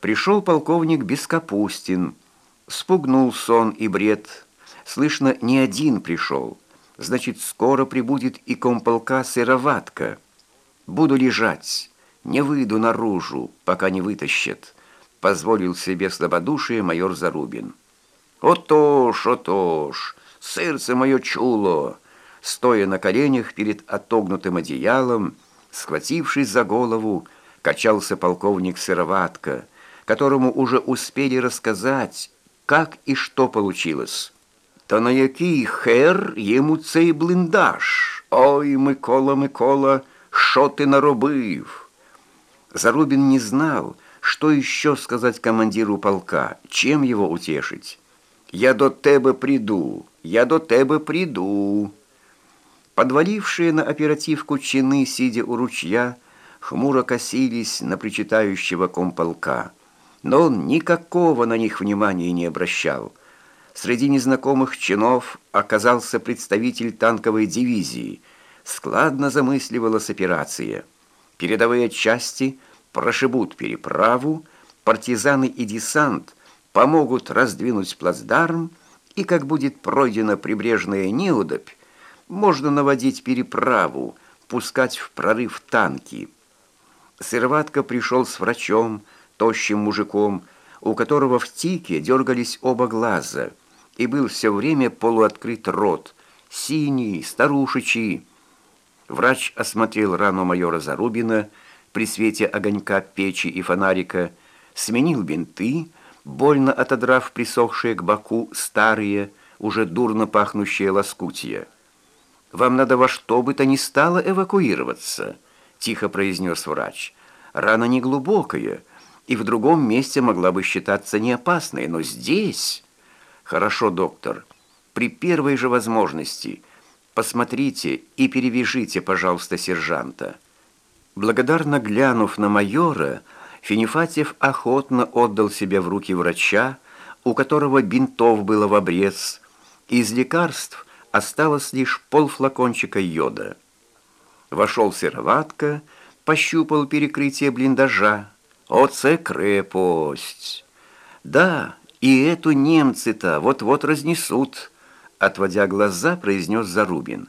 Пришел полковник Бескапустин. Спугнул сон и бред. Слышно, не один пришел. Значит, скоро прибудет и комполка сыроватка. Буду лежать, не выйду наружу, пока не вытащат, позволил себе слабодушие майор Зарубин. «Отож, отож, сердце мое чуло!» Стоя на коленях перед отогнутым одеялом, схватившись за голову, качался полковник Сыроватка, которому уже успели рассказать, как и что получилось. «Та на який хер йому цей блиндаж? Ой, Микола, Микола, що ти наробив?» Зарубин не знал, что еще сказать командиру полка, чем его утешить. «Я до тебе приду, я до тебе приду». Подвалившие на оперативку чины, сидя у ручья, хмуро косились на причитающего комполка но он никакого на них внимания не обращал. Среди незнакомых чинов оказался представитель танковой дивизии. Складно замысливалась операция. Передовые части прошибут переправу, партизаны и десант помогут раздвинуть плацдарм, и как будет пройдена прибрежная неудобь, можно наводить переправу, пускать в прорыв танки. Сыроватка пришел с врачом, тощим мужиком, у которого в тике дергались оба глаза, и был все время полуоткрыт рот, синий, старушечий. Врач осмотрел рану майора Зарубина при свете огонька печи и фонарика, сменил бинты, больно отодрав присохшие к боку старые, уже дурно пахнущие лоскутья. «Вам надо во что бы то ни стало эвакуироваться», — тихо произнес врач. «Рана неглубокая, и в другом месте могла бы считаться неопасной, но здесь... Хорошо, доктор, при первой же возможности посмотрите и перевяжите, пожалуйста, сержанта. Благодарно глянув на майора, Финифатьев охотно отдал себя в руки врача, у которого бинтов было в обрез. Из лекарств осталось лишь полфлакончика йода. Вошел сероватка, пощупал перекрытие блиндажа, Оце крепость. Да, и эту немцы-то вот-вот разнесут, отводя глаза, произнес Зарубин.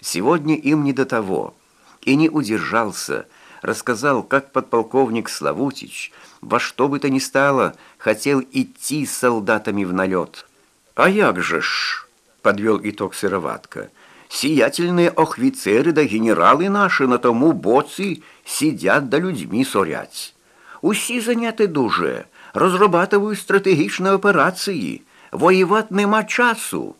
Сегодня им не до того. И не удержался, рассказал, как подполковник Славутич во что бы то ни стало хотел идти с солдатами в налет. «А як же ж?» — подвел итог Сыроватка. «Сиятельные офицеры да генералы наши на тому боці сидят да людьми сорять» Усі заняти дуже, розробатують стратегічні операції, воювати нема часу.